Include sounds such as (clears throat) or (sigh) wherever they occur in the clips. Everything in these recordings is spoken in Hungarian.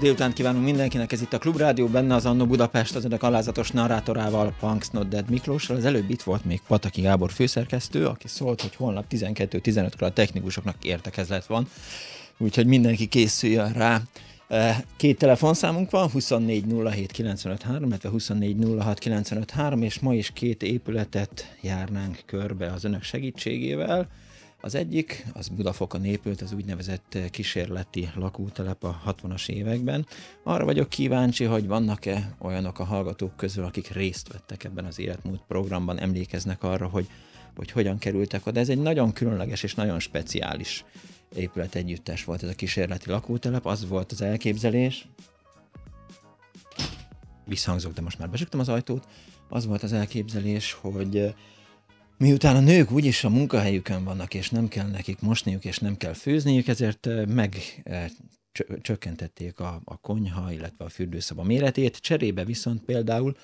Délután kívánunk mindenkinek, ez itt a Klubrádió, benne az Annó Budapest, az önök alázatos narrátorával, Punks Not Dead Miklóssal. Az előbb itt volt még Pataki Gábor főszerkesztő, aki szólt, hogy holnap 12-15-kor a technikusoknak értekezlet van, úgyhogy mindenki készüljön rá. Eh, két telefonszámunk van, 2407953, illetve 2406953, és ma is két épületet járnánk körbe az önök segítségével. Az egyik, az Budafokon épült, az úgynevezett kísérleti lakótelep a 60-as években. Arra vagyok kíváncsi, hogy vannak-e olyanok a hallgatók közül, akik részt vettek ebben az életmód programban, emlékeznek arra, hogy, hogy hogyan kerültek oda. Ez egy nagyon különleges és nagyon speciális épület együttes volt ez a kísérleti lakótelep, az volt az elképzelés, visszhangzok, de most már besögtem az ajtót, az volt az elképzelés, hogy Miután a nők úgyis a munkahelyükön vannak, és nem kell nekik mosniuk, és nem kell főzniük, ezért meg csökkentették a, a konyha, illetve a fürdőszoba méretét, cserébe viszont például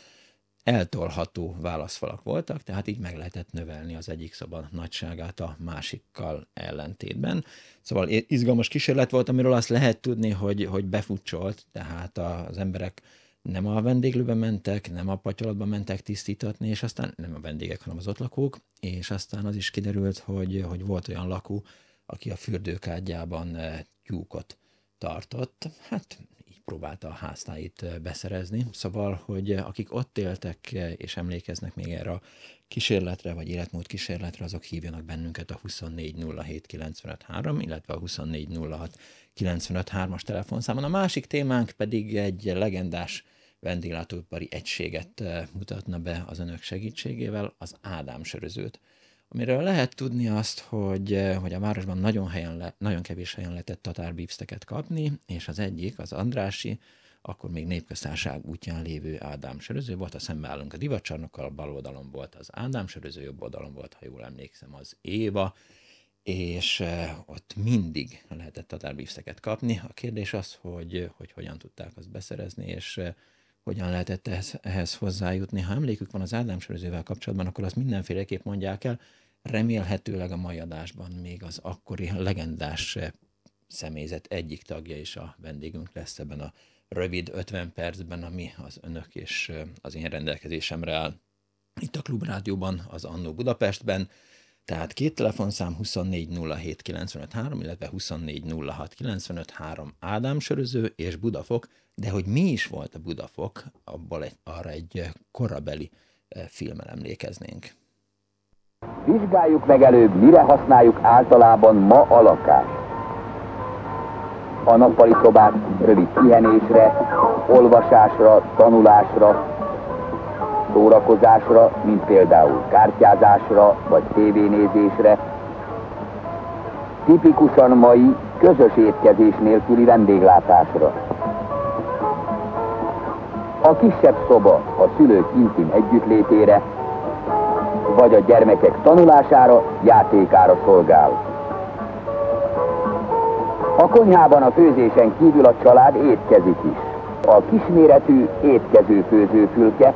eltolható válaszfalak voltak, tehát így meg lehetett növelni az egyik szoba nagyságát a másikkal ellentétben. Szóval izgalmas kísérlet volt, amiről azt lehet tudni, hogy, hogy befutcsolt, tehát az emberek nem a vendéglőbe mentek, nem a patyolatba mentek tisztítatni, és aztán nem a vendégek, hanem az ott lakók, és aztán az is kiderült, hogy, hogy volt olyan lakó, aki a fürdőkádjában eh, tyúkot tartott. Hát így próbálta a háztáit eh, beszerezni. Szóval, hogy eh, akik ott éltek és emlékeznek még erre a kísérletre, vagy életmód kísérletre, azok hívjanak bennünket a 2407953, illetve a 2406953-as telefonszámon. A másik témánk pedig egy legendás vendéglátóipari egységet eh, mutatna be az önök segítségével, az Ádám sörözőt. Amiről lehet tudni azt, hogy, eh, hogy a városban nagyon, helyen le, nagyon kevés helyen lehetett tatárbípszteket kapni, és az egyik, az Andrási, akkor még népköztárság útján lévő Ádám söröző volt, a szembeállunk a divatcsarnokkal, bal oldalon volt az Ádám söröző, jobb oldalon volt, ha jól emlékszem, az Éva, és eh, ott mindig lehetett tatárbípszeket kapni. A kérdés az, hogy, hogy hogyan tudták azt beszerezni, és hogyan lehetett ehhez, ehhez hozzájutni. Ha emlékük van az Ádám sörözővel kapcsolatban, akkor azt mindenféleképp mondják el. Remélhetőleg a mai adásban még az akkori legendás személyzet egyik tagja is a vendégünk lesz ebben a rövid 50 percben, ami az önök és az én rendelkezésemre áll. Itt a Klubrádióban, az Annó Budapestben, tehát két telefonszám 2407953, illetve 2406953 Ádám söröző és Budafok, de hogy mi is volt a Budafok, abból egy, arra egy korabeli eh, filmen emlékeznénk. Vizsgáljuk meg előbb, mire használjuk általában ma a lakást. A nappali szobát rövid pihenésre, olvasásra, tanulásra, szórakozásra, mint például kártyázásra vagy tévénézésre, tipikusan mai közös étkezés nélküli vendéglátásra. A kisebb szoba a szülők intim együttlétére, vagy a gyermekek tanulására, játékára szolgál. A konyhában a főzésen kívül a család étkezik is. A kisméretű étkező főzőfülke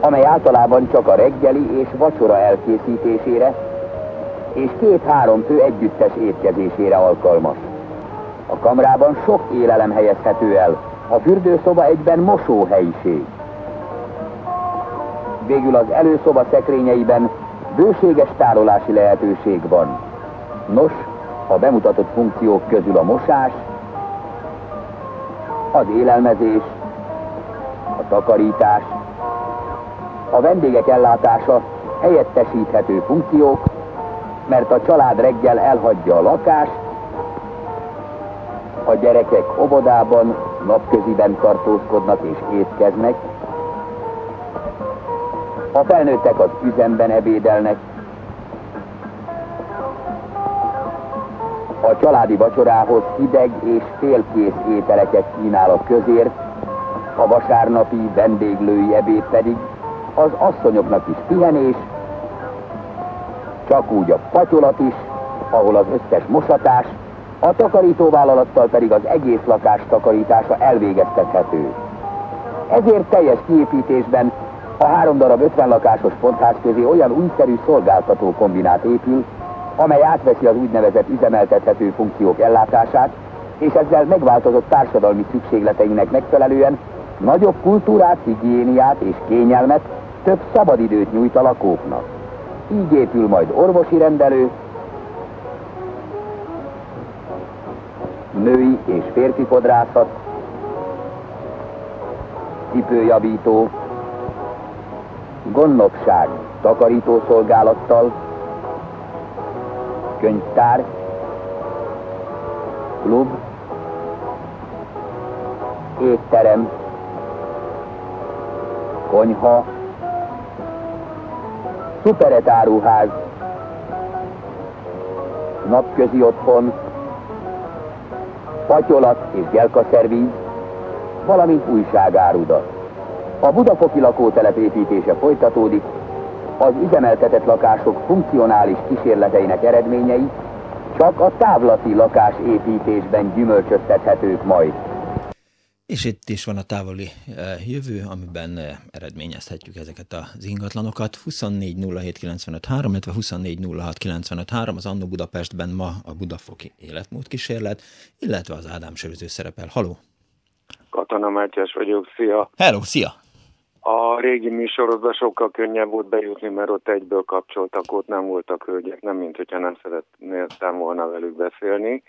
amely általában csak a reggeli és vacsora elkészítésére és két-három fő együttes étkezésére alkalmas. A kamrában sok élelem helyezhető el, a fürdőszoba egyben mosóhelyiség. Végül az előszoba szekrényeiben bőséges tárolási lehetőség van. Nos, a bemutatott funkciók közül a mosás, az élelmezés, a takarítás, a vendégek ellátása helyettesíthető funkciók, mert a család reggel elhagyja a lakást, a gyerekek obodában, napköziben tartózkodnak és étkeznek, a felnőttek az üzemben ebédelnek, a családi vacsorához hideg és félkész ételeket kínál a közért, a vasárnapi vendéglői ebéd pedig az asszonyoknak is pihenés, csak úgy a patyolat is, ahol az összes mosatás, a takarítóvállalattal pedig az egész lakás takarítása elvégeztethető. Ezért teljes kiépítésben a három darab 50 lakásos pontház közé olyan újszerű szolgáltató kombinát épül, amely átveszi az úgynevezett üzemeltethető funkciók ellátását, és ezzel megváltozott társadalmi szükségleteinek megfelelően nagyobb kultúrát, higiéniát és kényelmet, több szabadidőt nyújt a lakóknak. Így épül majd orvosi rendelő, női és férfi fodrászat, cipőjavító, gondnokság takarítószolgálattal, könyvtár, klub, étterem, konyha, szuperetáruház, napközi otthon, patyolat és gyelkaszervíz, valamint újságáruda. A budafoki lakótelep építése folytatódik, az üzemeltetett lakások funkcionális kísérleteinek eredményei csak a távlati lakásépítésben gyümölcsöztethetők majd. És itt is van a távoli jövő, amiben eredményezhetjük ezeket az ingatlanokat. 2407953, illetve 2406953 az Annó Budapestben ma a Budafoki életmód kísérlet, illetve az Ádám Söröző szerepel. Haló! Katona Mátyás vagyok, szia! Hello, szia! A régi műsorozban sokkal könnyebb volt bejutni, mert ott egyből kapcsoltak, ott nem voltak hölgyek, nem mint hogyha nem szeretném volna velük beszélni.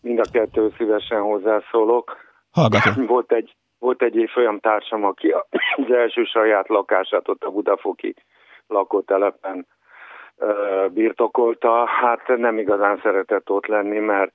Mind a kettő szívesen hozzászólok. Hallgatom. (clears throat) Volt egy, volt egy évfolyam társam, aki (clears throat) az első saját lakását ott a Budafoki lakótelepen birtokolta. Hát nem igazán szeretett ott lenni, mert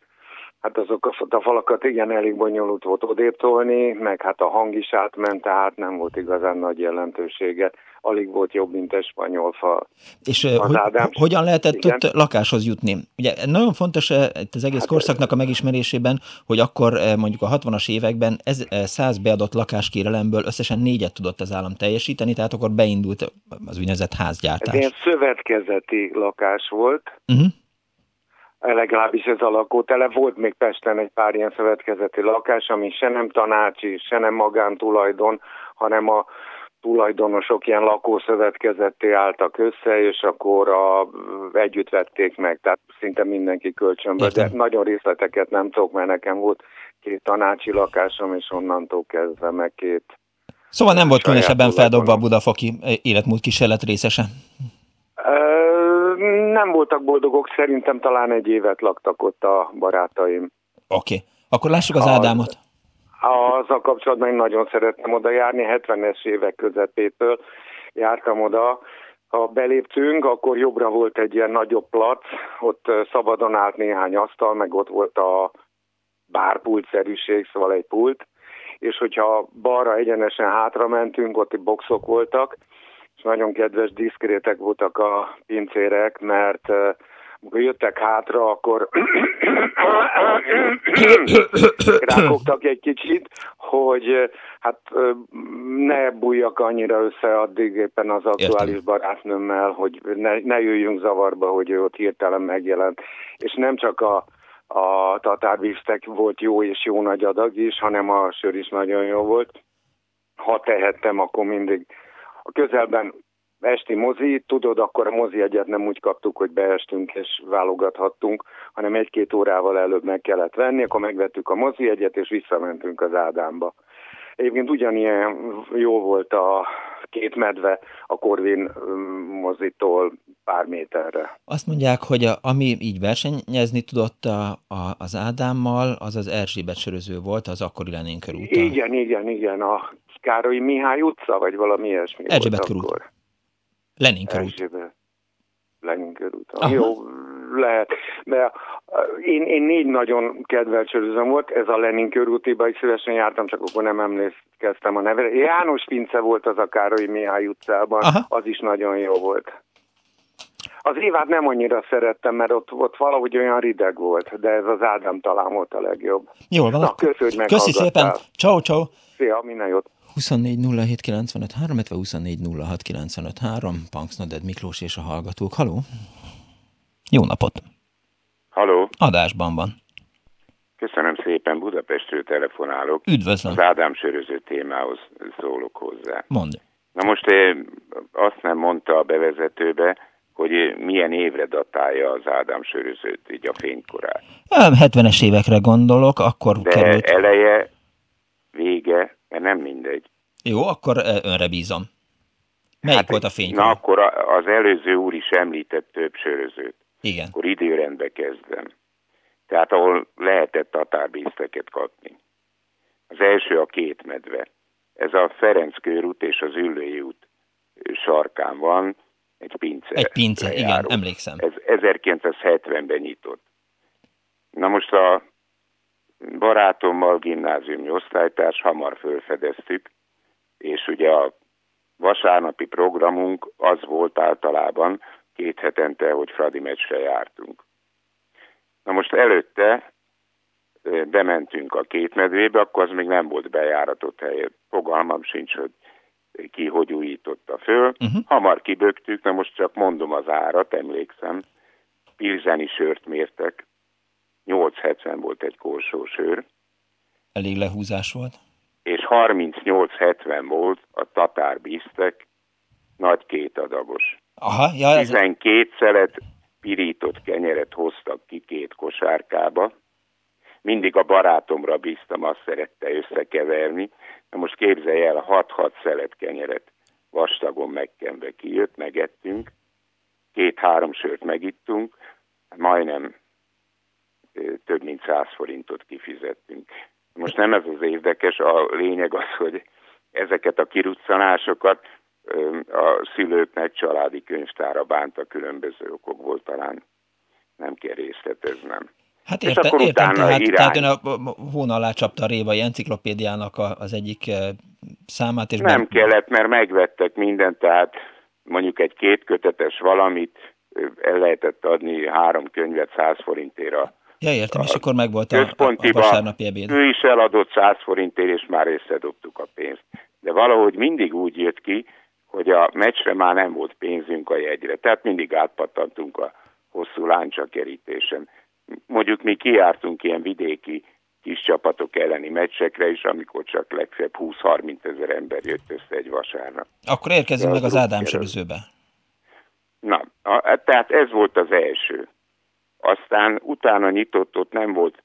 Hát azok a, falakat igen elég bonyolult volt odéptolni, meg hát a hang is átment, tehát nem volt igazán nagy jelentősége. Alig volt jobb, mint egy spanyol fa. És hogy, Ádám, hogyan lehetett igen. ott lakáshoz jutni? Ugye nagyon fontos itt az egész hát, korszaknak a megismerésében, hogy akkor mondjuk a 60-as években ez 100 beadott lakáskérelemből összesen négyet tudott az állam teljesíteni, tehát akkor beindult az úgynevezett házgyártás. Ez ilyen szövetkezeti lakás volt, uh-huh legalábbis ez a lakótele. Volt még Pesten egy pár ilyen szövetkezeti lakás, ami se nem tanácsi, se nem magántulajdon, hanem a tulajdonosok ilyen lakószövetkezetté álltak össze, és akkor a, együtt vették meg, tehát szinte mindenki kölcsönből, de nagyon részleteket nem tudok, mert nekem volt két tanácsi lakásom, és onnantól kezdve meg két Szóval nem volt különösebben feldobva a budafoki életmód kísérlet részese? nem voltak boldogok, szerintem talán egy évet laktak ott a barátaim. Oké, okay. akkor lássuk az Ádámot. Azzal kapcsolatban én nagyon szerettem oda járni, 70-es évek közepétől jártam oda. Ha beléptünk, akkor jobbra volt egy ilyen nagyobb plac, ott szabadon állt néhány asztal, meg ott volt a bárpultszerűség, szóval egy pult, és hogyha balra egyenesen hátra mentünk, ott boxok voltak, nagyon kedves, diszkrétek voltak a pincérek, mert amikor jöttek hátra, akkor (coughs) rákogtak egy kicsit, hogy hát ne bújjak annyira össze addig éppen az aktuális Értem. barátnőmmel, hogy ne, ne jöjjünk zavarba, hogy ő ott hirtelen megjelent. És nem csak a a tatárvíztek volt jó és jó nagy adag is, hanem a sör is nagyon jó volt. Ha tehettem, akkor mindig a közelben esti mozi, tudod, akkor a mozi egyet nem úgy kaptuk, hogy beestünk és válogathattunk, hanem egy-két órával előbb meg kellett venni, akkor megvettük a mozi egyet és visszamentünk az Ádámba. Egyébként ugyanilyen jó volt a két medve a Korvin mozitól pár méterre. Azt mondják, hogy a, ami így versenyezni tudott a, a, az Ádámmal, az az Erzsébet söröző volt, az akkori Lenin körúton. Igen, igen, igen, a Károly Mihály utca, vagy valami ilyesmi Erzsébet körút. Akkor. Lenin körút. Lenin körút. Jó, lehet. De én, én négy nagyon kedvelt sörözöm volt, ez a Lenin körútiba is szívesen jártam, csak akkor nem emlékeztem a nevére. János Pince volt az a Károly Mihály utcában, Aha. az is nagyon jó volt. Az évát nem annyira szerettem, mert ott, ott valahogy olyan rideg volt, de ez az Ádám talán volt a legjobb. Jól van. Na, köszönjük meg Köszi szépen. Ciao, ciao. Szia, minden jót. 24 07 95 3, 24 06 95 3, Punksnoded Miklós és a hallgatók. Haló? Jó napot! Haló! Adásban van. Köszönöm szépen, Budapestről telefonálok. Üdvözlöm! Az Ádám söröző témához szólok hozzá. Mondd. Na most eh, azt nem mondta a bevezetőbe, hogy milyen évre datálja az Ádám sörözőt, így a fénykorát. 70-es évekre gondolok, akkor De került. eleje, vége, mert nem mindegy. Jó, akkor önre bízom. Melyik hát, volt a fénykor? Na akkor az előző úr is említett több sörözőt. Igen. Akkor időrendbe kezdem. Tehát ahol lehetett tatárbízteket kapni. Az első a két medve. Ez a Ferenc körút és az Üllői út sarkán van, egy pince. Egy pince, lejáró. igen, emlékszem. Ez 1970-ben nyitott. Na most a barátommal, gimnáziumi osztálytárs, hamar fölfedeztük, és ugye a vasárnapi programunk az volt általában két hetente, hogy Fradi meccsre jártunk. Na most előtte bementünk a két medvébe, akkor az még nem volt bejáratott hely. Fogalmam sincs, hogy ki hogy újította föl. Uh-huh. Hamar kibögtük, na most csak mondom az árat, emlékszem. Pilzeni sört mértek, 8,70 volt egy korsó sör. Elég lehúzás volt. És 38,70 volt a tatár bíztek, nagy két adagos. Aha, ja, ez... 12 szelet pirított kenyeret hoztak ki két kosárkába. Mindig a barátomra bíztam, azt szerette összekeverni. Na most képzelj el, 6-6 szelet kenyeret vastagon megkenve kijött, megettünk. Két-három sört megittunk, majdnem több mint 100 forintot kifizettünk. Most nem ez az érdekes, a lényeg az, hogy ezeket a kiruccanásokat a szülőknek családi könyvtára bánta különböző okokból talán nem kell részleteznem. Hát érte, és akkor értem, utána tehát, irány... tehát ön a hón alá csapta a Révai Enciklopédiának a, az egyik számát. És nem be... kellett, mert megvettek mindent, tehát mondjuk egy kétkötetes valamit el lehetett adni három könyvet 100 forintért Ja, értem, és akkor meg volt a, a, a vasárnapi ebéd. Ő is eladott 100 forintért, és már összedobtuk a pénzt. De valahogy mindig úgy jött ki, hogy a meccsre már nem volt pénzünk a jegyre. Tehát mindig átpattantunk a hosszú láncsakerítésen. Mondjuk mi kiártunk ilyen vidéki kis csapatok elleni meccsekre is, amikor csak legfeljebb 20-30 ezer ember jött össze egy vasárnap. Akkor érkezünk meg az Ádám sörözőbe. Na, a, tehát ez volt az első. Aztán utána nyitott, ott nem volt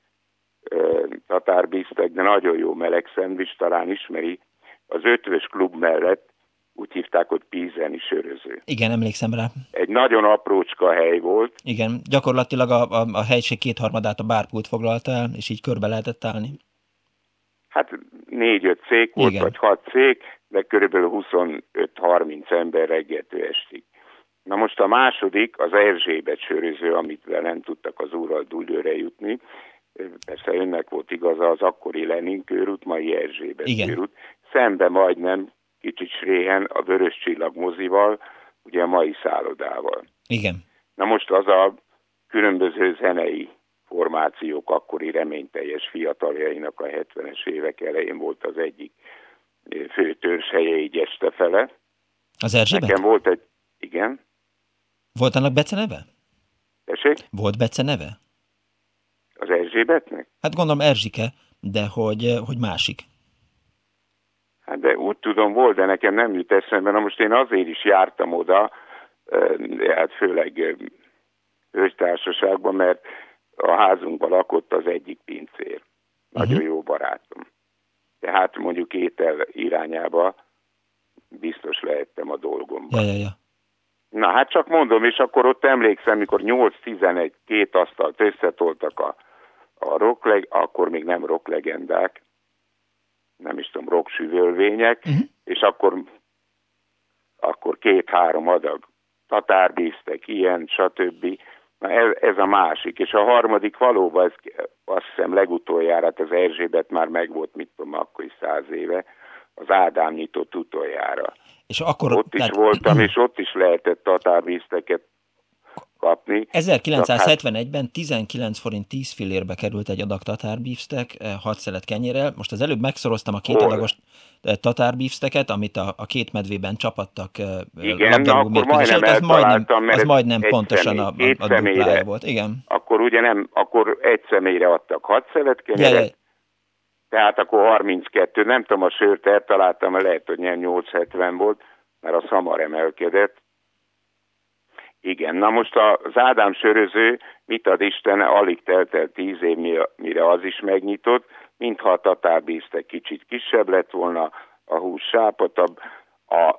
uh, tatárbiztek, de nagyon jó meleg szendvics, talán ismeri. Az ötvös klub mellett úgy hívták, hogy Pízeni söröző. Igen, emlékszem rá. Egy nagyon aprócska hely volt. Igen, gyakorlatilag a, a, a helység kétharmadát a bárpult foglalta el, és így körbe lehetett állni. Hát négy-öt cég volt, Igen. vagy hat cég, de körülbelül 25-30 ember reggeltől estig. Na most a második, az Erzsébet söröző, amit nem tudtak az úrral dúlőre jutni. Persze önnek volt igaza az akkori Lenin körút, mai Erzsébet Igen. körút. Szembe majdnem kicsit sréhen a Vörös Csillag mozival, ugye a mai szállodával. Igen. Na most az a különböző zenei formációk akkori reményteljes fiataljainak a 70-es évek elején volt az egyik fő törzshelye így este fele. Az Erzsébet? Nekem volt egy, igen. Volt annak Bece neve? Tessék? Volt Bece neve? Az Erzsébetnek? Hát gondolom Erzsike, de hogy, hogy másik. Hát de úgy tudom, volt, de nekem nem jut eszembe. Na most én azért is jártam oda, hát főleg őstársaságban, mert a házunkban lakott az egyik pincér. Nagyon uh-huh. jó barátom. Tehát mondjuk étel irányába biztos lehettem a dolgomban. Ja, ja, ja. Na hát csak mondom, és akkor ott emlékszem, mikor 8-11 két asztalt összetoltak a, a rockleg, akkor még nem rocklegendák, nem is tudom, rocksüvölvények, uh-huh. és akkor, akkor két-három adag tatárbíztek, ilyen, stb. Na ez, ez a másik. És a harmadik valóban, ez, azt hiszem legutoljára, hát az Erzsébet már megvolt, mit tudom, akkor is száz éve, az Ádám nyitott utoljára. És akkor, ott is tehát... voltam, és (clears throat) ott is lehetett tatárvízteket kapni. 1971-ben 19 forint 10 fillérbe került egy adag tatárbífstek, 6 eh, szelet kenyérrel. Most az előbb megszoroztam a két Hol? adagos eh, tatárbífsteket, amit a, a két medvében csapattak eh, Igen, na akkor majdnem az majdnem, az majdnem pontosan személy, a, a, a duplája volt. Igen. Akkor ugye nem, akkor egy személyre adtak 6 szelet kenyeret. Tehát akkor 32, nem tudom, a sört eltaláltam, lehet, hogy nem 870 volt, mert a szamar emelkedett, igen, na most az Ádám söröző, mit ad Isten, alig telt el tíz év, mire az is megnyitott, mintha a tatárbíztek kicsit kisebb lett volna, a hús sápatabb, a,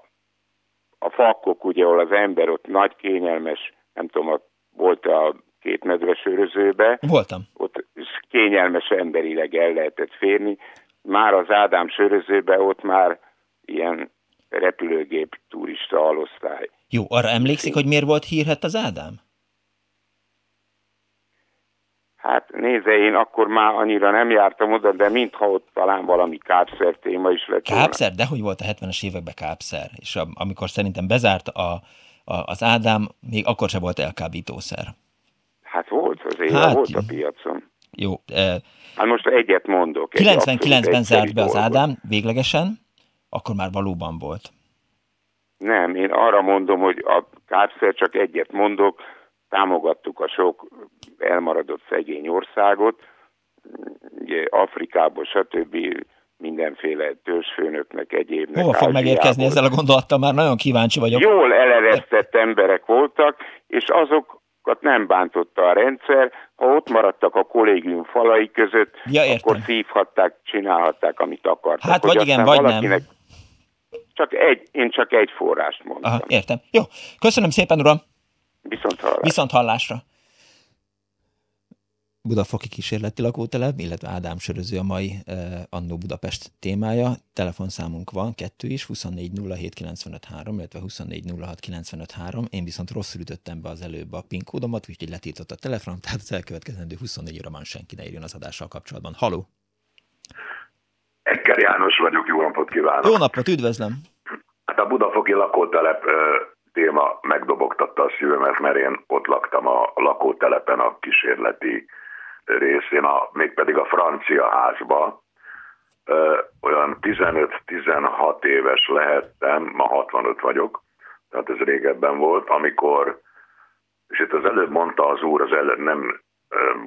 a fakkok, ugye, ahol az ember ott nagy kényelmes, nem tudom, volt a két medvesörözőbe. Voltam. Ott kényelmes emberileg el lehetett férni. Már az Ádám sörözőbe ott már ilyen repülőgép turista alosztály. Jó, arra emlékszik, hogy miért volt hírhet az Ádám? Hát nézze, én akkor már annyira nem jártam oda, de mintha ott talán valami kápszer téma is lett Kápszer? De hogy volt a 70-es években kápszer? És amikor szerintem bezárt a, a, az Ádám, még akkor sem volt elkábítószer. Hát volt azért, hát, volt a piacon. Jó. E, hát most egyet mondok. 99-ben zárt be az Ádám, véglegesen, akkor már valóban volt. Nem, én arra mondom, hogy a kápszer csak egyet mondok, támogattuk a sok elmaradott szegény országot, ugye Afrikából, stb. mindenféle törzsfőnöknek, egyébnek. Hova fog megérkezni ezzel a gondolattal? Már nagyon kíváncsi vagyok. Jól eleresztett emberek voltak, és azokat nem bántotta a rendszer. Ha ott maradtak a kollégium falai között, ja, akkor szívhatták, csinálhatták, amit akartak. Hát vagy igen, vagy nem csak egy, én csak egy forrást mondtam. Aha, értem. Jó, köszönöm szépen, uram. Viszont hallásra. Viszont hallásra. Budafoki kísérleti lakótelep, illetve Ádám Söröző a mai eh, Annó Budapest témája. Telefonszámunk van, kettő is, 2407953, illetve 2406953. Én viszont rosszul ütöttem be az előbb a PIN kódomat, úgyhogy letított a telefon, tehát az elkövetkezendő 24 óra van senki ne írjon az adással kapcsolatban. Haló! Ekker János vagyok, jó napot kívánok! Jó napot, üdvözlöm! Hát a budafoki lakótelep téma megdobogtatta a szívemet, mert én ott laktam a lakótelepen a kísérleti részén, a, mégpedig a francia házba. Olyan 15-16 éves lehettem, ma 65 vagyok, tehát ez régebben volt, amikor, és itt az előbb mondta az úr, az előbb nem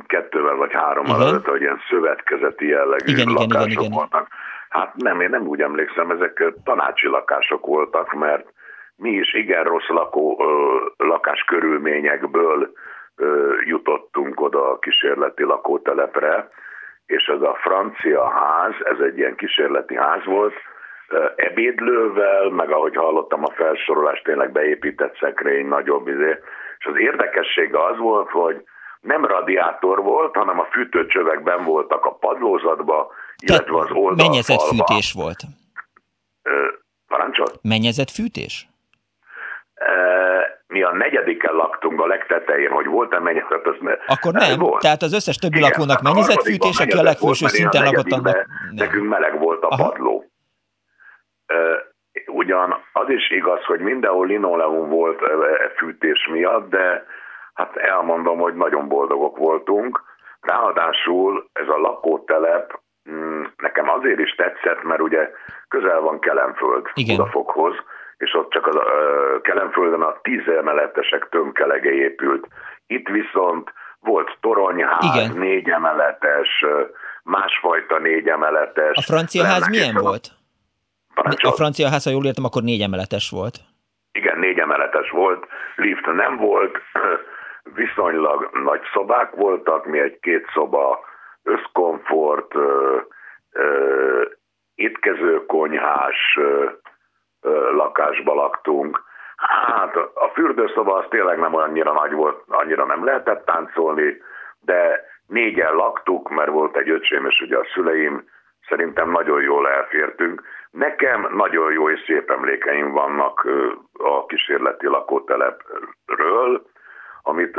kettővel vagy hárommal előtt, hogy ilyen szövetkezeti jellegű igen, lakások igen, igen, igen. voltak. Hát nem, én nem úgy emlékszem, ezek tanácsi lakások voltak, mert mi is igen rossz lakó, lakás körülményekből jutottunk oda a kísérleti lakótelepre, és ez a francia ház, ez egy ilyen kísérleti ház volt, ebédlővel, meg ahogy hallottam a felsorolást, tényleg beépített szekrény, nagyobb izé. És az érdekessége az volt, hogy nem radiátor volt, hanem a fűtőcsövekben voltak a padlózatba, illetve az oldalfalva. Mennyezett fűtés volt? parancsol? Mennyezett fűtés? Mi a negyediken laktunk a legtetején, hogy volt-e mennyezet, az ne, Akkor nem, volt. tehát az összes többi Igen, lakónak mennyezett fűtés, aki a legfőső szinten lakott annak. Nekünk meleg volt a Aha. padló. Ugyan az is igaz, hogy mindenhol linoleum volt fűtés miatt, de hát elmondom, hogy nagyon boldogok voltunk. Ráadásul ez a lakótelep mm, nekem azért is tetszett, mert ugye közel van Kelemföld Igen. Budafokhoz, és ott csak a Kelemföldön a tíz emeletesek tömkelege épült. Itt viszont volt toronyház, Igen. négy emeletes, másfajta négy emeletes. A francia ház milyen volt? A francia ház, ha jól értem, akkor négy emeletes volt. Igen, négy emeletes volt, lift nem volt, (clears throat) viszonylag nagy szobák voltak, mi egy két szoba, összkomfort, étkezőkonyhás, lakásba laktunk. Hát a fürdőszoba az tényleg nem annyira nagy volt, annyira nem lehetett táncolni, de négyen laktuk, mert volt egy öcsém, és ugye a szüleim szerintem nagyon jól elfértünk. Nekem nagyon jó és szép emlékeim vannak a kísérleti lakótelepről, amit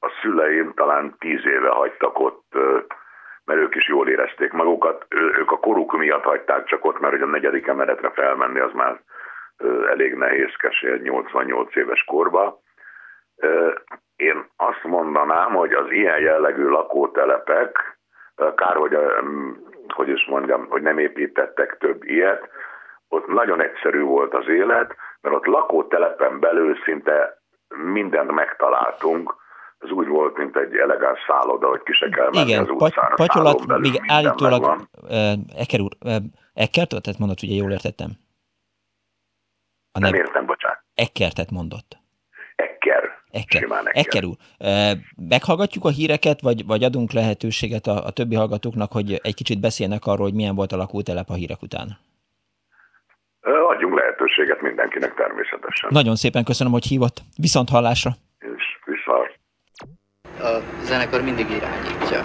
a szüleim talán tíz éve hagytak ott, mert ők is jól érezték magukat. Ők a koruk miatt hagyták csak ott, mert hogy a negyedik emeletre felmenni az már elég nehézkes, egy 88 éves korba. Én azt mondanám, hogy az ilyen jellegű lakótelepek, kár, hogy, hogy is mondjam, hogy nem építettek több ilyet, ott nagyon egyszerű volt az élet, mert ott lakótelepen belül szinte mindent megtaláltunk, ez úgy volt, mint egy elegáns szálloda, hogy ki se kell menni Igen, az utcára. patyolat, még állítólag, Eker úr, uh, Ekkertet mondott, ugye jól értettem? A nem értem, bocsánat. Ekkertet mondott. Ekker. Ekker. Ekker. Ekker úr. Meghallgatjuk a híreket, vagy, vagy adunk lehetőséget a, a többi hallgatóknak, hogy egy kicsit beszélnek arról, hogy milyen volt a lakótelep a hírek után? Adjunk lehetőséget mindenkinek természetesen. Nagyon szépen köszönöm, hogy hívott. Viszont hallásra. És viszont. A zenekar mindig irányítja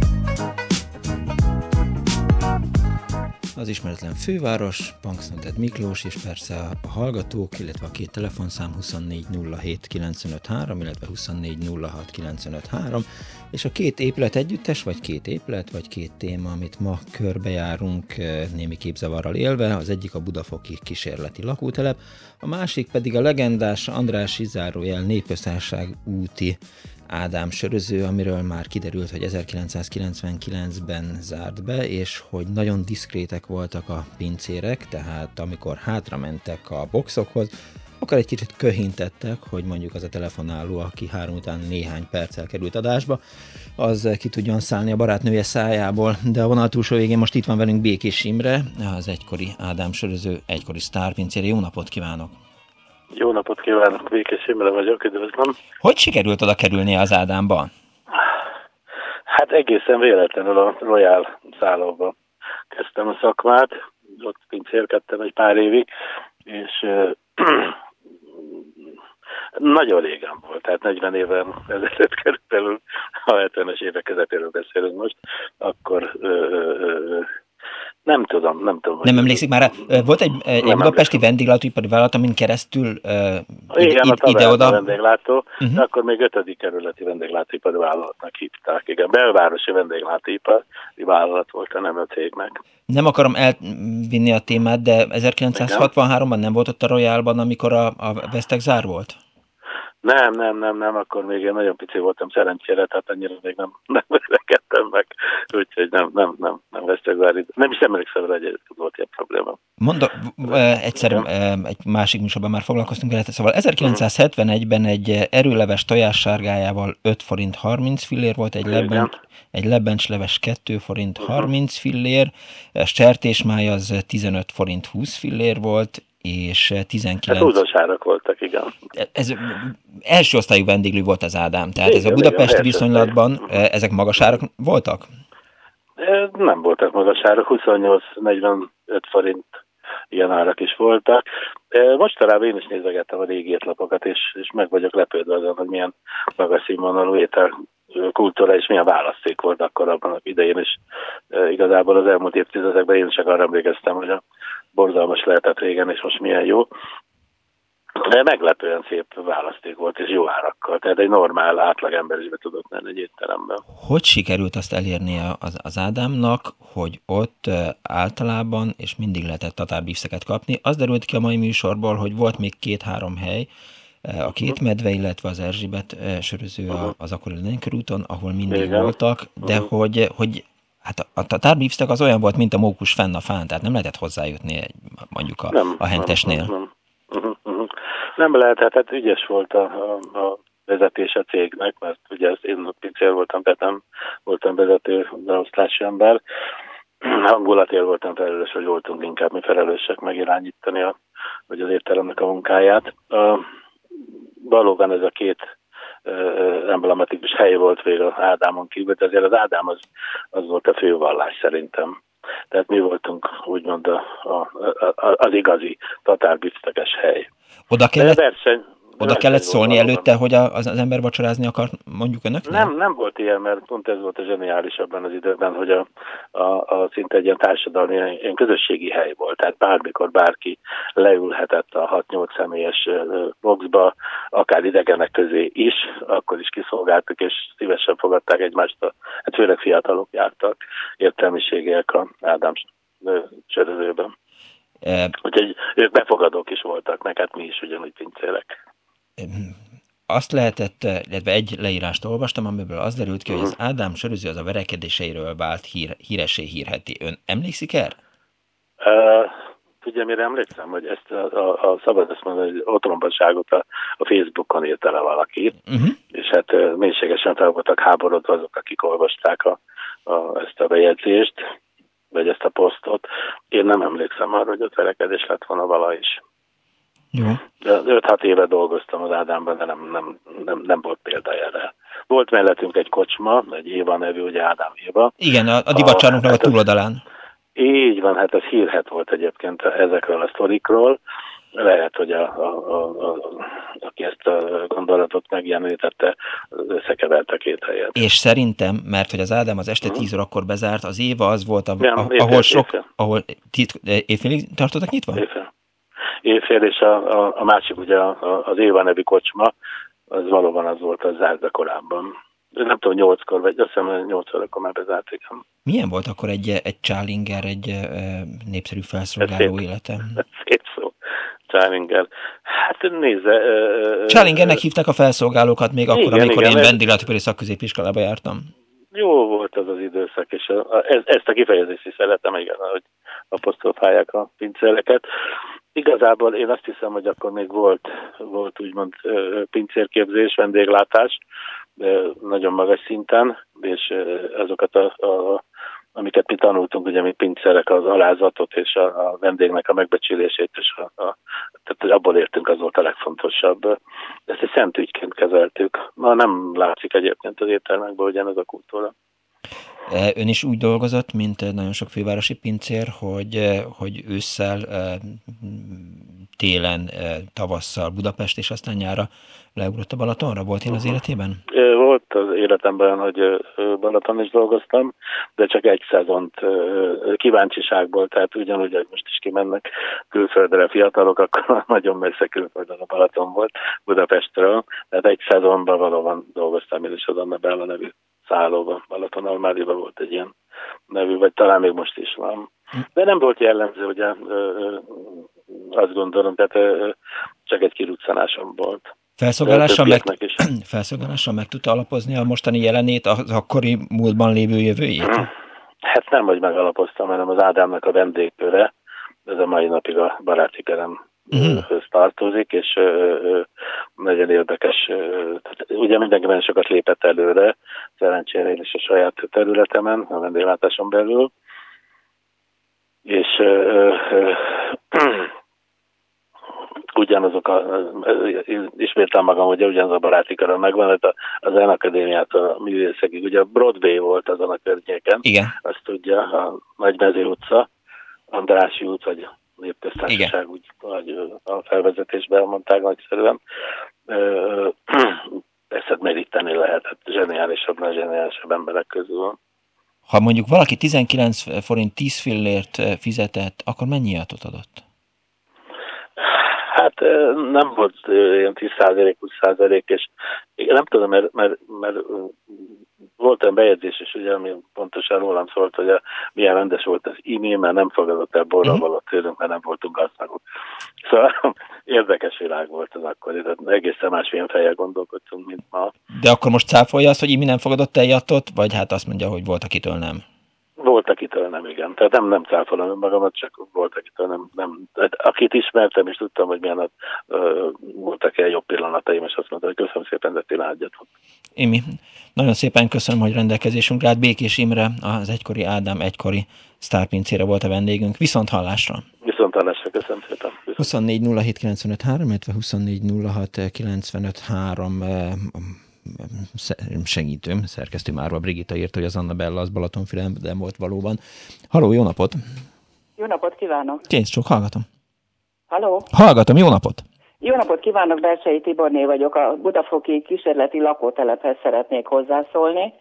Az ismeretlen főváros, Punksnodded Miklós, és persze a hallgatók, illetve a két telefonszám 2407953, illetve 2406953, és a két épület együttes, vagy két épület, vagy két téma, amit ma körbejárunk némi képzavarral élve, az egyik a Budafoki kísérleti lakótelep, a másik pedig a legendás András Izárójel népösszárság úti Ádám söröző, amiről már kiderült, hogy 1999-ben zárt be, és hogy nagyon diszkrétek voltak a pincérek, tehát amikor hátra mentek a boxokhoz, akkor egy kicsit köhintettek, hogy mondjuk az a telefonáló, aki három után néhány perccel került adásba, az ki tudjon szállni a barátnője szájából. De a vonal túlsó végén most itt van velünk Békés Imre, az egykori Ádám söröző, egykori sztárpincére. Jó napot kívánok! Jó napot kívánok, Békés Imre vagyok, üdvözlöm. Hogy sikerült oda kerülni az Ádámba? Hát egészen véletlenül a Royal szállóba kezdtem a szakmát, ott pincérkedtem egy pár évig, és (clears throat) nagyon régen volt, tehát 40 éven ezelőtt körülbelül, ha 70-es évek közepéről beszélünk most, akkor ö, nem tudom, nem tudom. Nem emlékszik már, volt egy, egy nem budapesti vendéglátóipari vállalat, amin keresztül uh, igen, ide, ide-oda. a vendéglátó, uh-huh. de akkor még ötödik kerületi vendéglátóipari vállalatnak hívták. Igen, belvárosi vendéglátóipari vállalat volt, nem a cégnek. Nem akarom elvinni a témát, de 1963-ban nem volt ott a Royalban, amikor a, a Vesztek zár volt? Nem, nem, nem, nem, akkor még én nagyon pici voltam szerencsére, tehát annyira még nem, (laughs) nem öregedtem meg, úgyhogy nem, nem, nem, nem vesztek várni. Nem is emlékszem rá, hogy volt ilyen probléma. Mondok, egyszer egy másik műsorban már foglalkoztunk vele, szóval 1971-ben egy erőleves tojássárgájával 5 forint 30 fillér volt, egy, lebbencs, egy lebbencsleves 2 forint 30 fillér, sertésmáj az 15 forint 20 fillér volt, és 19... Hát árak voltak, igen. Ez első osztályú vendéglő volt az Ádám, tehát igen, ez a budapesti igen, viszonylatban osztály. ezek magas árak voltak? Nem voltak magas árak, 28-45 forint ilyen árak is voltak. Mostanában én is nézegettem a régi étlapokat, és, és meg vagyok lepődve azon, hogy milyen magas színvonalú étel kultúra és milyen választék volt akkor abban az idején, és igazából az elmúlt évtizedekben én csak arra emlékeztem, hogy a borzalmas lehetett régen, és most milyen jó. De meglepően szép választék volt, és jó árakkal. Tehát egy normál átlagember is be tudott menni egy étteremben. Hogy sikerült azt elérnie az, az Ádámnak, hogy ott általában, és mindig lehetett tatárbífszeket kapni? Az derült ki a mai műsorból, hogy volt még két-három hely, a két mhm. medve, illetve az Erzsébet söröző az akkori Lenykörúton, ahol mindig Igen. voltak, de uh-huh. hogy, hogy Hát a, a tárgyívsztek az olyan volt, mint a mókus fenn a fán, tehát nem lehetett hozzájutni mondjuk a, nem, a hentesnél. Nem, nem, nem. Uh-huh, uh-huh. nem hát ügyes volt a, a, a vezetése cégnek, mert ugye ezt én pincér voltam, tehát nem voltam vezető beosztási ember. (clears throat) Hangulatért voltam felelős, hogy voltunk inkább mi felelősek megirányítani a, vagy az étteremnek a munkáját. Uh, valóban ez a két emblematikus hely volt végül Ádámon kívül, de azért az Ádám az, az volt a fővallás szerintem. Tehát mi voltunk úgymond a, a, a, az igazi tatárbisztekes hely. Oda kellett, verseny, oda kellett szólni előtte, hogy az, az ember vacsorázni akar mondjuk önök? Nem, nem volt ilyen, mert pont ez volt a zseniális abban az időben, hogy a, a, a szinte egy ilyen társadalmi, ilyen közösségi hely volt. Tehát bármikor bárki leülhetett a 6-8 személyes boxba, akár idegenek közé is, akkor is kiszolgáltuk, és szívesen fogadták egymást, a, hát főleg fiatalok jártak értelmiségiek a Ádám csörözőben. E... Úgyhogy ők befogadók is voltak, meg hát mi is ugyanúgy pincélek azt lehetett, illetve egy leírást olvastam, amiből az derült ki, hogy az Ádám söröző az a verekedéseiről vált hír, híresé hírheti. Ön emlékszik erre? Uh, ugye mire emlékszem, hogy ezt a, a, a szabad ezt mondani, hogy otrombaságot a, a Facebookon írta le valaki, uh-huh. és hát mélységesen fel voltak háborodva azok, akik olvasták a, a, ezt a bejegyzést, vagy ezt a posztot. Én nem emlékszem arra, hogy ott verekedés lett volna vala is. Jó. 5-6 éve dolgoztam az Ádámban, de nem, nem, nem, nem volt példája erre. Volt mellettünk egy kocsma, egy Éva nevű, ugye Ádám Éva. Igen, a, a divatcsarnoknak a, hát a túloldalán. Így van, hát ez hírhet volt egyébként ezekről a sztorikról. Lehet, hogy a, a, a, a, aki ezt a gondolatot megjelenítette, összekeverte két helyet. És szerintem, mert hogy az Ádám az este 10 hmm. órakor bezárt, az Éva az volt, a, a, ahol sok, ahol tit, évfélig tartottak nyitva? Évfél évfél, és a, a, a másik ugye az Éva nevű kocsma, az valóban az volt az zárda korábban. Nem tudom, nyolckor, vagy azt hiszem, nyolc órakor már bezárt, igen. Milyen volt akkor egy, egy Csálinger, egy e, népszerű felszolgáló szép, élete? (laughs) Szép szó. Csálinger. Hát nézze... Csálingernek hívták a felszolgálókat még akkor, igen, amikor igen, én vendéglátóipari szakközépiskolába jártam. Jó volt az az időszak, és a, a, ez, ezt a kifejezést is szeretem, igen, hogy apostrofálják a pincéreket. Igazából én azt hiszem, hogy akkor még volt, volt úgymond pincérképzés, vendéglátás, nagyon magas szinten, és azokat a, a amiket mi tanultunk, ugye mi pincérek, az alázatot és a, a vendégnek a megbecsülését, és a, a, tehát abból értünk, az volt a legfontosabb. Ezt egy szent ügyként kezeltük. Ma nem látszik egyébként az éttermekben ugyanez a kultúra. E, ön is úgy dolgozott, mint nagyon sok fővárosi pincér, hogy, e, hogy ősszel, e, télen, tavasszal Budapest, és aztán nyára leugrott a Balatonra? Volt én az életében? Volt az életemben, hogy Balaton is dolgoztam, de csak egy szezont kíváncsiságból, tehát ugyanúgy, hogy most is kimennek külföldre fiatalok, akkor (laughs) nagyon messze külföldön a Balaton volt Budapestről, tehát egy szezonban valóban dolgoztam én is az Anna Bella nevű szállóban, Balatonalmádiban volt egy ilyen nevű, vagy talán még most is van. De nem volt jellemző, ugye azt gondolom, tehát csak egy kiruccanásom volt. Felszolgálással meg, (clears throat) felszolgálással meg tudta alapozni a mostani jelenét, az akkori múltban lévő jövőjét? Hát nem, hogy megalapoztam, hanem az Ádámnak a vendégköre, ez a mai napig a baráti kerem uh-huh. tartozik, és nagyon érdekes. Tehát, ugye mindenkiben sokat lépett előre, szerencsére én is a saját területemen, a vendéglátáson belül, és (clears throat) ugyanazok a, ismétlem magam, hogy ugyanaz a baráti köröm megvan, hogy az Zen Akadémiát a művészekig, ugye a Broadway volt azon a környéken, Igen. azt tudja, a Nagymező utca, Andrási út, vagy népköztársaság, úgy, vagy a felvezetésben elmondták nagyszerűen. Ezt meríteni lehetett zseniálisabb, zseniálisabb emberek közül. Ha mondjuk valaki 19 forint 10 fillért fizetett, akkor mennyi adott adott? Hát nem volt ilyen 10 20 százalék, és nem tudom, mert, mert, mert volt egy bejegyzés is, ugye, ami pontosan rólam szólt, hogy a, milyen rendes volt az e mert nem fogadott el borra uh-huh. tőlünk, mert nem voltunk gazdagok. (laughs) Szóval érdekes világ volt az akkor, tehát egészen másmilyen fejjel gondolkodtunk, mint ma. De akkor most cáfolja azt, hogy imi nem fogadott el jattot, vagy hát azt mondja, hogy volt, akitől nem? Volt, akitől nem igen. Tehát nem, nem cáfolom önmagamat, csak volt, akitől nem, nem akit ismertem, és tudtam, hogy milyen voltak-e jobb pillanataim, és azt mondta, hogy köszönöm szépen, de ti lágyjatok. Imi, nagyon szépen köszönöm, hogy rendelkezésünk rád. Békés Imre, az egykori Ádám egykori sztárpincére volt a vendégünk. Viszont hallásra! Viszont hallásra, köszönöm szépen! 24 07 illetve 24 segítőm, szerkesztő Márva Brigitta írta, hogy az Anna Bella az Balatonfüredben volt valóban. Haló, jó napot! Jó napot kívánok! Kész, csak hallgatom. Haló? Hallgatom, jó napot! Jó napot kívánok, Bersei Tiborné vagyok, a Budafoki kísérleti lakótelephez szeretnék hozzászólni.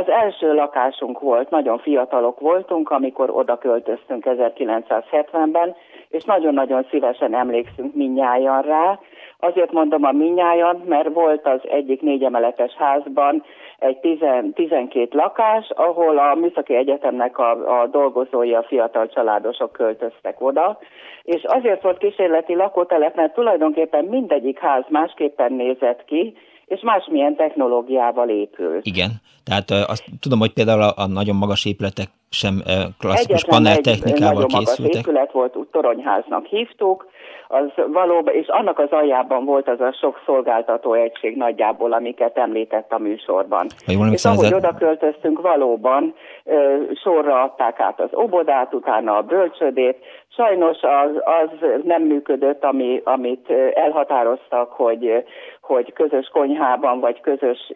Az első lakásunk volt, nagyon fiatalok voltunk, amikor oda költöztünk 1970-ben, és nagyon-nagyon szívesen emlékszünk minnyáján rá. Azért mondom a minnyáján, mert volt az egyik négyemeletes házban egy 10, 12 lakás, ahol a Műszaki Egyetemnek a, a dolgozói, a fiatal családosok költöztek oda, és azért volt kísérleti lakótelep, mert tulajdonképpen mindegyik ház másképpen nézett ki, és másmilyen technológiával épül. Igen, tehát azt tudom, hogy például a, a nagyon magas épületek sem klasszikus panel technikával készültek. Egyetlen magas épület volt, toronyháznak hívtuk, az valóban, és annak az aljában volt az a sok szolgáltató egység nagyjából, amiket említett a műsorban. és ahogy oda költöztünk, valóban ö, sorra adták át az obodát, utána a bölcsödét. Sajnos az, az nem működött, ami, amit elhatároztak, hogy, hogy közös konyhában vagy közös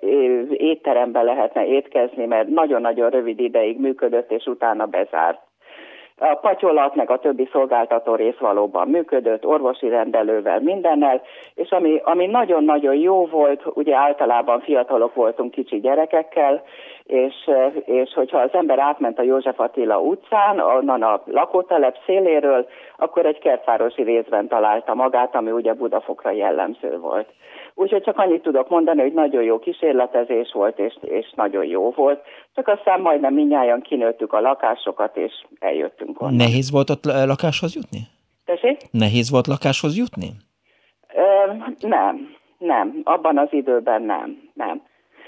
étteremben lehetne étkezni, mert nagyon-nagyon rövid ideig működött, és utána bezárt. A patyolat, meg a többi szolgáltató rész valóban működött, orvosi rendelővel, mindennel, és ami, ami nagyon-nagyon jó volt, ugye általában fiatalok voltunk kicsi gyerekekkel, és, és hogyha az ember átment a József Attila utcán, onnan a lakótelep széléről, akkor egy kertvárosi részben találta magát, ami ugye Budafokra jellemző volt. Úgyhogy csak annyit tudok mondani, hogy nagyon jó kísérletezés volt, és, és nagyon jó volt. Csak aztán majdnem minnyáján kinőttük a lakásokat, és eljöttünk onnan. Nehéz volt ott lakáshoz jutni? Tessék? Nehéz volt lakáshoz jutni? Ö, nem, nem. Abban az időben nem, nem.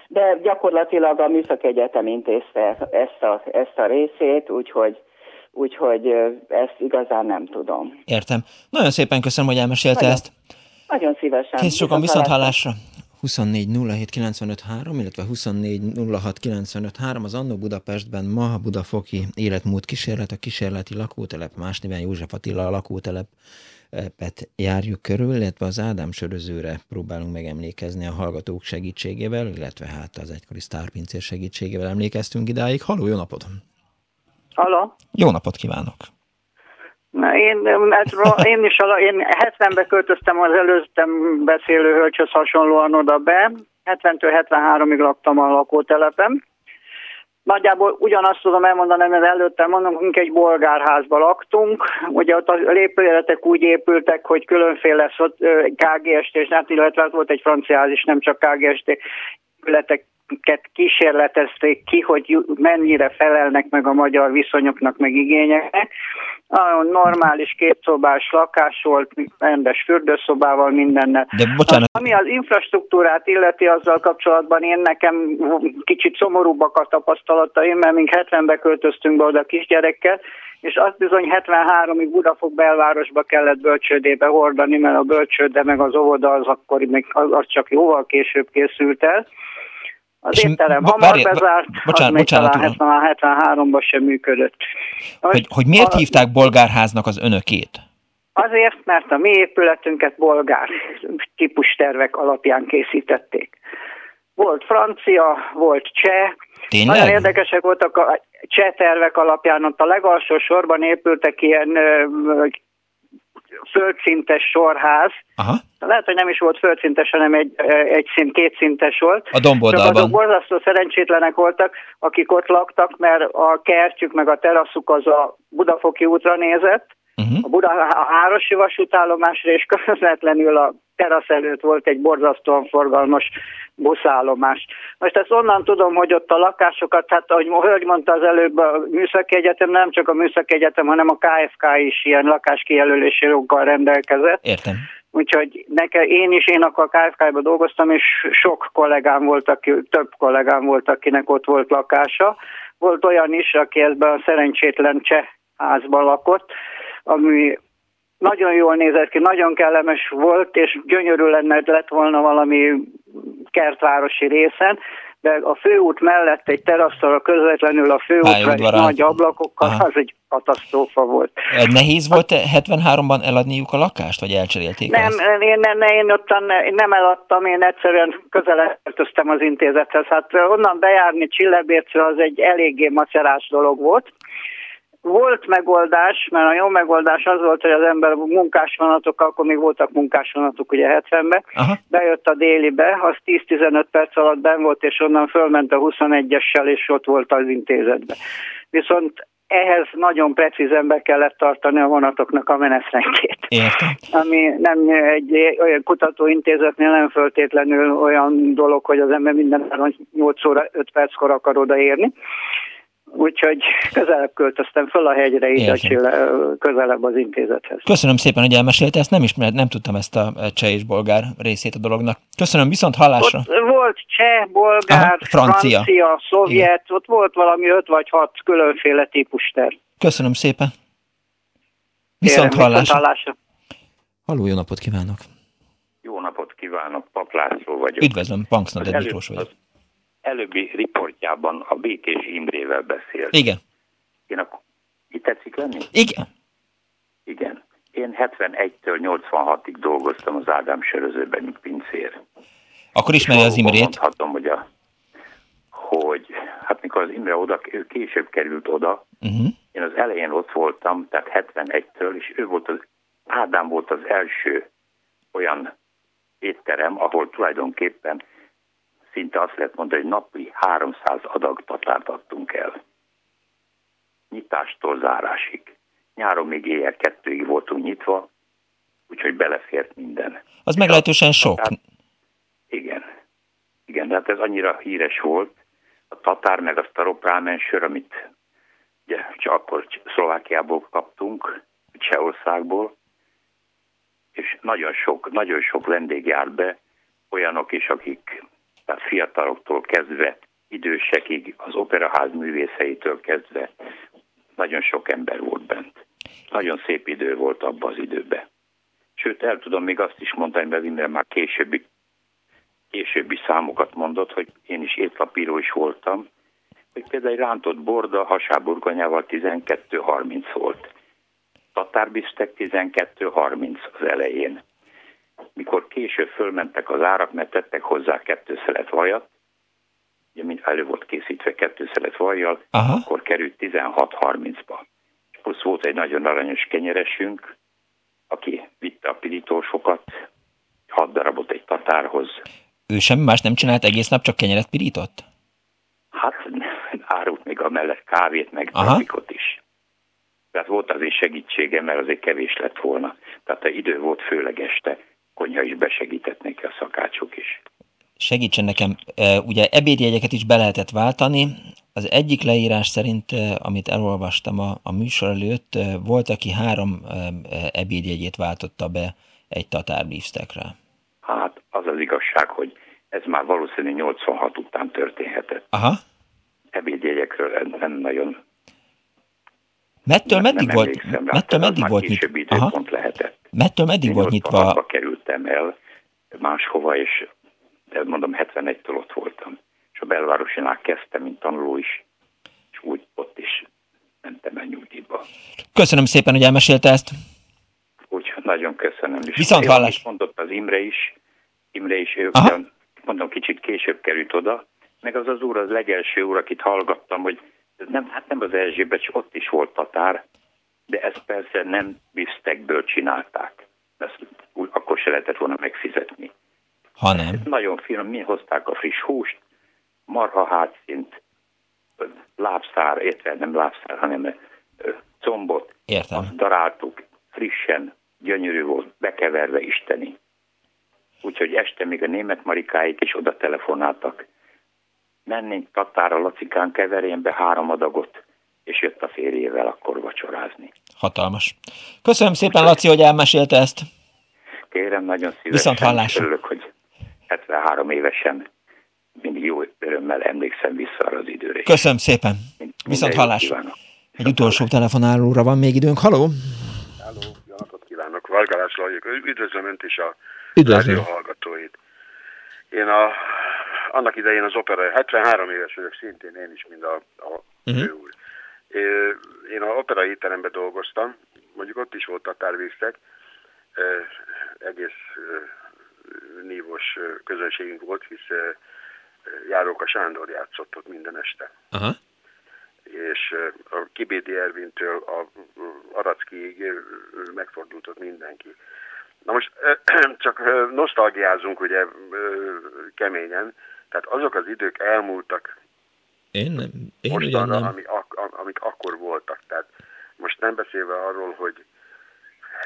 De gyakorlatilag a Műszak Egyetem intézte ezt a, ezt a részét, úgyhogy úgyhogy ezt igazán nem tudom. Értem. Nagyon szépen köszönöm, hogy elmesélte nagyon, ezt. Nagyon szívesen. Kész sokan viszont hallásra. 24 illetve 24 az Annó Budapestben ma a Budafoki életmód kísérlet, a kísérleti lakótelep, más néven József Attila a lakótelep pet járjuk körül, illetve az Ádám sörözőre próbálunk megemlékezni a hallgatók segítségével, illetve hát az egykori sztárpincér segítségével emlékeztünk idáig. Halló, jó napot! Halló! Jó napot kívánok! Na, én, én is én 70-ben költöztem az előttem beszélő hölgyhöz hasonlóan oda be. 70-től 73-ig laktam a lakótelepen. Nagyjából ugyanazt tudom elmondani, mert előtte mondom, hogy egy bolgárházba laktunk. Ugye ott a lépőjeletek úgy épültek, hogy különféle KGST, és hát illetve volt egy franciáz is, nem csak KGST épületeket kísérletezték ki, hogy mennyire felelnek meg a magyar viszonyoknak, meg igényeknek. Nagyon normális kétszobás lakás volt, rendes fürdőszobával, mindennel. De bocsánat. Ami az infrastruktúrát illeti azzal kapcsolatban, én nekem kicsit szomorúbbak a tapasztalataim, mert mink 70-be költöztünk be oda kisgyerekkel, és azt bizony 73-ig Budafok belvárosba kellett bölcsődébe hordani, mert a bölcsőde meg az óvoda az akkor még az, az csak jóval később készült el. Az étterem hamar várj, bezárt, bocsánat, az bocsánat, még talán 73-ban sem működött. Most hogy, hogy miért a, hívták bolgárháznak az önökét? Azért, mert a mi épületünket bolgár típus tervek alapján készítették. Volt francia, volt cseh. Tényleg? Nagyon érdekesek voltak a cseh tervek alapján, ott a legalsó sorban épültek ilyen földszintes sorház. Aha. Lehet, hogy nem is volt földszintes, hanem egy, egy szint, kétszintes volt. A domboldalban. Csak azok borzasztó szerencsétlenek voltak, akik ott laktak, mert a kertjük meg a teraszuk az a Budafoki útra nézett, uh-huh. a, Buda, a Hárosi vasútállomásra, és közvetlenül a terasz előtt volt egy borzasztóan forgalmas buszállomás. Most ezt onnan tudom, hogy ott a lakásokat, hát ahogy hölgy mondta az előbb, a Műszaki Egyetem, nem csak a Műszaki Egyetem, hanem a KFK is ilyen lakáskijelölési joggal rendelkezett. Értem. Úgyhogy nekem, én is, én akkor a KFK-ba dolgoztam, és sok kollégám volt, aki, több kollégám volt, akinek ott volt lakása. Volt olyan is, aki ebben a szerencsétlen cseh házban lakott, ami nagyon jól nézett ki, nagyon kellemes volt, és gyönyörű lenne, lett volna valami kertvárosi részen, de a főút mellett egy terasztal közvetlenül a főútra és nagy ablakokkal, Aha. az egy katasztrófa volt. Nehéz volt 73-ban eladniuk a lakást, vagy elcserélték Nem, ezt? én, én, én ottan nem eladtam, én egyszerűen közel az intézethez. Hát onnan bejárni Csillebércre az egy eléggé macerás dolog volt, volt megoldás, mert a jó megoldás az volt, hogy az ember munkásvonatok, akkor még voltak munkásvonatok ugye 70-ben, bejött a délibe, az 10-15 perc alatt ben volt, és onnan fölment a 21-essel, és ott volt az intézetbe. Viszont ehhez nagyon precízen be kellett tartani a vonatoknak a menetrendjét. Értem. Ami nem egy olyan kutatóintézetnél nem föltétlenül olyan dolog, hogy az ember minden 8 óra 5 perckor akar odaérni. Úgyhogy közelebb költöztem föl a hegyre, így közelebb az intézethez. Köszönöm szépen, hogy elmesélte ezt. Nem ismert, nem tudtam ezt a cseh és bolgár részét a dolognak. Köszönöm, viszont hallásra. Ott volt cseh, bolgár, Aha, francia. francia, szovjet, Igen. ott volt valami öt vagy hat különféle típus terv. Köszönöm szépen. Viszont Kérem, hallásra. Viszont hallásra. Halló, jó napot kívánok! Jó napot kívánok, Paplászló vagyok. Üdvözlöm, Panksnad Miklós vagyok előbbi riportjában a Békés Imrével beszélt. Igen. Én akkor... Itt tetszik lenni? Igen. Igen. Én 71-től 86-ig dolgoztam az Ádám sörözőben, mint pincér. Akkor ismeri az Imrét? Mondhatom, hogy, a, hogy hát mikor az Imre oda, ő később került oda, uh-huh. én az elején ott voltam, tehát 71-től, és ő volt az, Ádám volt az első olyan étterem, ahol tulajdonképpen szinte azt lehet mondani, hogy napi 300 adag tatárt adtunk el. Nyitástól zárásig. Nyáron még éjjel kettőig voltunk nyitva, úgyhogy belefért minden. Az meglehetősen sok. Tatár, igen. Igen, de hát ez annyira híres volt. A tatár meg a staroprámen sör, amit ugye, csak akkor Szlovákiából kaptunk, Csehországból, és nagyon sok, nagyon sok vendég járt be, olyanok is, akik tehát fiataloktól kezdve idősekig, az operaház művészeitől kezdve nagyon sok ember volt bent. Nagyon szép idő volt abban az időben. Sőt, el tudom még azt is mondani, mert Imre már későbbi, későbbi számokat mondott, hogy én is étlapíró is voltam, hogy például egy rántott borda hasáburgonyával 12.30 volt. Tatárbisztek 12.30 az elején mikor később fölmentek az árak, mert tettek hozzá kettő szelet vajat, ugye mind elő volt készítve kettő szelet vajjal, Aha. akkor került 16-30-ba. És plusz volt egy nagyon aranyos kenyeresünk, aki vitte a pirítósokat, hat darabot egy tatárhoz. Ő semmi más nem csinált egész nap, csak kenyeret pirított? Hát árult még a mellett kávét, meg trafikot is. Tehát volt azért segítsége, mert azért kevés lett volna. Tehát a idő volt főleg este konyha is besegített neki a szakácsok is. Segítsen nekem, ugye ebédjegyeket is be lehetett váltani. Az egyik leírás szerint, amit elolvastam a, a műsor előtt, volt, aki három ebédjegyét váltotta be egy tatár beefsteakre. Hát az az igazság, hogy ez már valószínű 86 után történhetett. Aha. Ebédjegyekről nem nagyon Mettől meddig volt, mettől meddig volt nyitva? Aha. lehetett. Mettől meddig volt nyitva? kerültem el máshova, és de mondom 71-től ott voltam. És a belvárosinál kezdtem, mint tanuló is, és úgy ott is mentem el nyugdíjba. Köszönöm szépen, hogy elmesélte ezt. Úgy, nagyon köszönöm. És Viszont hallás. mondott az Imre is, Imre is, ő mondom, kicsit később került oda, meg az az úr, az legelső úr, akit hallgattam, hogy ez nem, hát nem az Erzsébet, csak ott is volt tatár, de ezt persze nem bisztekből csinálták. Ezt úgy, akkor se lehetett volna megfizetni. Hanem? Ez nagyon finom, mi hozták a friss húst, marha hátszint, lábszár, értve nem lábszár, hanem combot. Értem. Azt daráltuk, frissen, gyönyörű volt, bekeverve isteni. Úgyhogy este még a német marikáik is oda telefonáltak mennénk Tatára Lacikán keverjen be három adagot, és jött a férjével akkor vacsorázni. Hatalmas. Köszönöm szépen, Laci, hogy elmesélte ezt. Kérem, nagyon szívesen. Viszont hallásra. Örülök, hogy 73 évesen mindig jó örömmel emlékszem vissza arra az időre. Köszönöm szépen. Mint Viszont hallás. Egy utolsó telefonálóra van még időnk. Haló? Halló, jó napot kívánok. Vargalás vagyok. Üdvözlöm Önt is a Üdvözlöm. hallgatóit. Én a, annak idején az opera, 73 éves vagyok szintén, én is, mint a, a uh-huh. úr. Én a opera étteremben dolgoztam, mondjuk ott is volt tatárvészek, egész nívós közönségünk volt, hisz Járóka Sándor játszott ott minden este. Aha. És a Kibédi Ervintől a Arackiig megfordult ott mindenki. Na most (clears throat) csak nosztalgiázunk ugye keményen, tehát azok az idők elmúltak én, nem, én mostanra, nem. Ami, ak, amik akkor voltak. Tehát most nem beszélve arról, hogy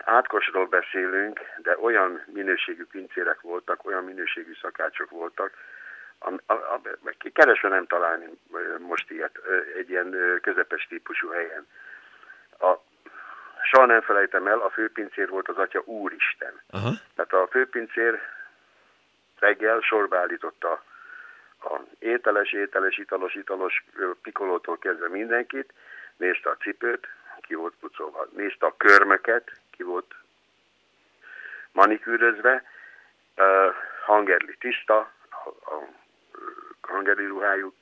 átkosról beszélünk, de olyan minőségű pincérek voltak, olyan minőségű szakácsok voltak, a, a, a, keresve nem találni most ilyet egy ilyen közepes típusú helyen. A, soha nem felejtem el, a főpincér volt az atya Úristen. Aha. Tehát a főpincér reggel sorba állította a ételes, ételes, italos, italos pikolótól kezdve mindenkit, nézte a cipőt, ki volt pucolva, nézte a körmöket, ki volt manikűrözve, uh, hangerli tiszta, a, a hangerli ruhájuk.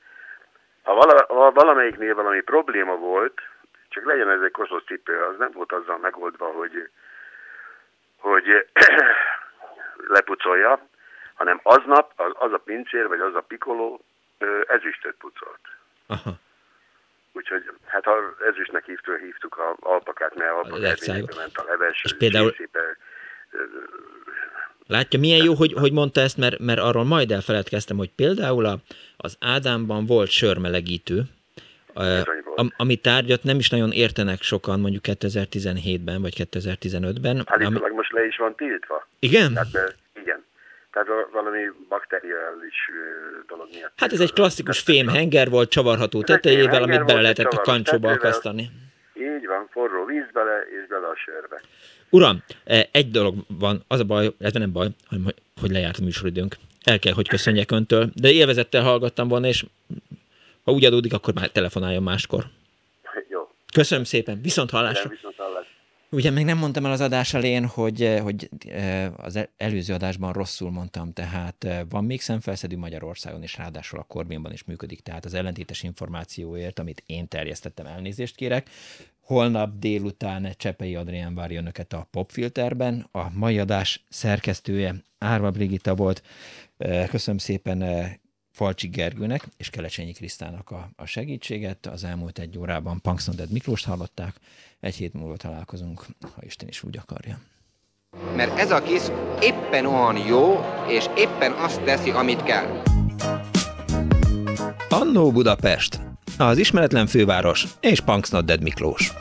Ha, vala, ha valamelyiknél valami probléma volt, csak legyen ez egy koszos cipő, az nem volt azzal megoldva, hogy, hogy (coughs) lepucolja, hanem aznap az, az a pincér, vagy az a pikoló ezüstöt pucolt. Aha. Úgyhogy, hát ha ezüstnek hívtuk, hívtuk a alpakát, mert alpakát ment a leves, és például... Szépen, Látja, milyen jó, hogy, hogy mondta ezt, mert, mert arról majd elfeledkeztem, hogy például a, az Ádámban volt sörmelegítő, a, ami tárgyat nem is nagyon értenek sokan mondjuk 2017-ben vagy 2015-ben. Állítólag ami... most le is van tiltva. Igen? Tehát, igen. Tehát valami bakteriális dolog miatt. Hát ez egy klasszikus fémhenger volt csavarható tetejével, amit bele lehetett a kancsóba akasztani. Így van, forró víz bele, és bele a sörbe. Uram, egy dolog van, az a baj, ez nem baj, hogy lejárt a műsoridőnk. El kell, hogy köszönjek öntől, de élvezettel hallgattam volna, és ha úgy adódik, akkor már telefonáljon máskor. Jó. Köszönöm szépen, viszont hallásra. Viszont. Ugye még nem mondtam el az adás elén, hogy, hogy az előző adásban rosszul mondtam, tehát van még szemfelszedő Magyarországon, és ráadásul a Korbinban is működik, tehát az ellentétes információért, amit én terjesztettem, elnézést kérek. Holnap délután Csepei Adrián várja önöket a Popfilterben. A mai adás szerkesztője Árva Brigitta volt. Köszönöm szépen Falcsi Gergőnek és Kelecsényi Krisztának a, a segítséget. Az elmúlt egy órában Punksnoded Miklóst hallották. Egy hét múlva találkozunk, ha Isten is úgy akarja. Mert ez a kis éppen olyan jó, és éppen azt teszi, amit kell. Annó Budapest, az ismeretlen főváros és Punksnoded Miklós.